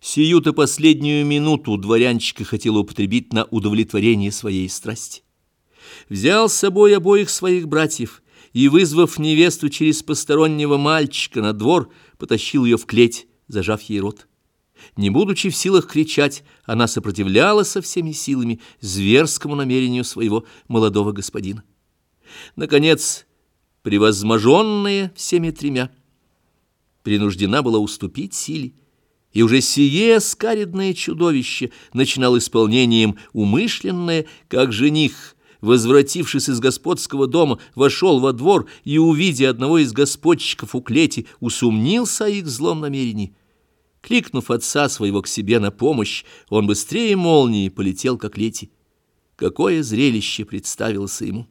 Сию-то последнюю минуту дворянчика хотела употребить на удовлетворение своей страсти. Взял с собой обоих своих братьев и, вызвав невесту через постороннего мальчика на двор, потащил ее в клеть, зажав ей рот. Не будучи в силах кричать, она сопротивлялась со всеми силами зверскому намерению своего молодого господина. Наконец, превозможенная всеми тремя, принуждена была уступить силе, и уже сие скаридное чудовище начинал исполнением умышленное, как жених, возвратившись из господского дома, вошел во двор и, увидя одного из господчиков у клети, усомнился о их злом намерении. Кликнув отца своего к себе на помощь, он быстрее молнии полетел к клети. Какое зрелище представилось ему!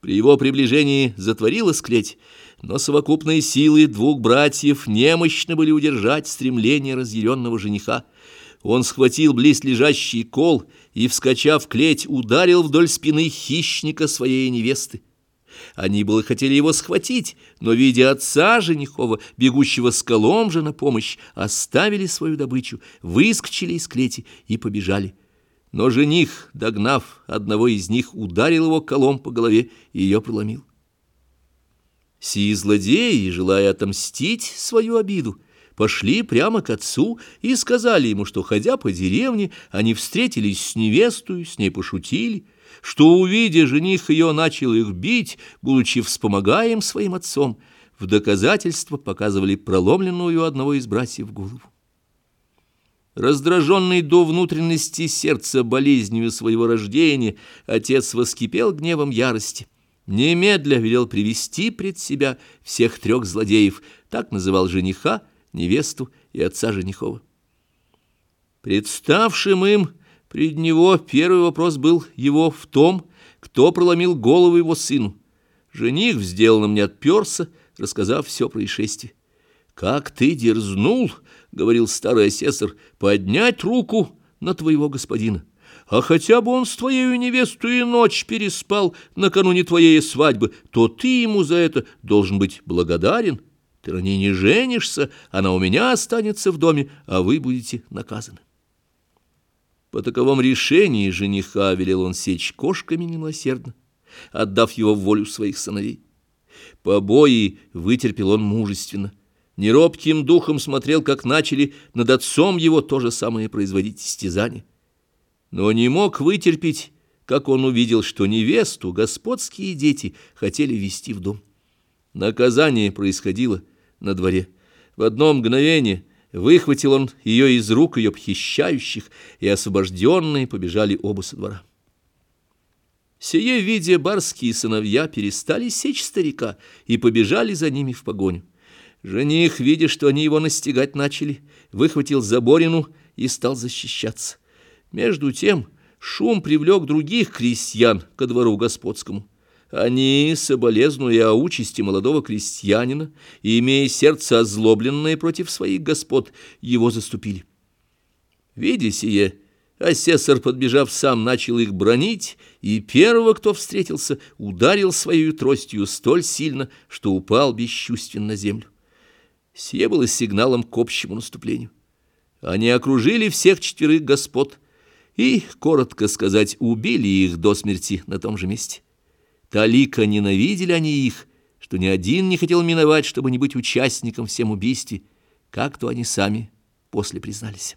При его приближении затворилась клеть, но совокупные силы двух братьев немощно были удержать стремление разъяренного жениха. Он схватил близ лежащий кол и, вскочав клеть, ударил вдоль спины хищника своей невесты. Они было хотели его схватить, но, видя отца женихова, бегущего с колом же на помощь, оставили свою добычу, выскочили из клети и побежали. Но жених, догнав одного из них, ударил его колом по голове и ее проломил. Сии злодеи, желая отомстить свою обиду, пошли прямо к отцу и сказали ему, что, ходя по деревне, они встретились с невестою, с ней пошутили, что, увидя жених ее, начал их бить, будучи вспомогаем своим отцом, в доказательство показывали проломленную одного из братьев голову. Раздраженный до внутренности сердца болезнью своего рождения, отец воскипел гневом ярости — Немедля велел привести пред себя всех трех злодеев, так называл жениха, невесту и отца женихова. Представшим им пред него первый вопрос был его в том, кто проломил голову его сыну. Жених в сделанном не отперся, рассказав все происшествие. «Как ты дерзнул, — говорил старый асессор, — поднять руку на твоего господина? А хотя бы он с твоей невестой и ночь переспал накануне твоей свадьбы, то ты ему за это должен быть благодарен. Ты на ней не женишься, она у меня останется в доме, а вы будете наказаны. По таковом решении жениха велел он сечь кошками немилосердно, отдав его в волю своих сыновей. Побои вытерпел он мужественно. Неробким духом смотрел, как начали над отцом его то же самое производить истязания но не мог вытерпеть, как он увидел, что невесту господские дети хотели вести в дом. Наказание происходило на дворе. В одно мгновение выхватил он ее из рук ее похищающих, и освобожденные побежали оба со двора. Сие видя барские сыновья перестали сечь старика и побежали за ними в погоню. Жених, видя, что они его настигать начали, выхватил заборину и стал защищаться. Между тем шум привлек других крестьян ко двору господскому. Они, соболезнуя о участи молодого крестьянина и имея сердце озлобленное против своих господ, его заступили. Видя сие, асессор, подбежав сам, начал их бронить, и первого, кто встретился, ударил своей тростью столь сильно, что упал бесчувственно на землю. Сие было сигналом к общему наступлению. Они окружили всех четверых господ — и, коротко сказать, убили их до смерти на том же месте. Талика ненавидели они их, что ни один не хотел миновать, чтобы не быть участником всем убийстве, как то они сами после признались.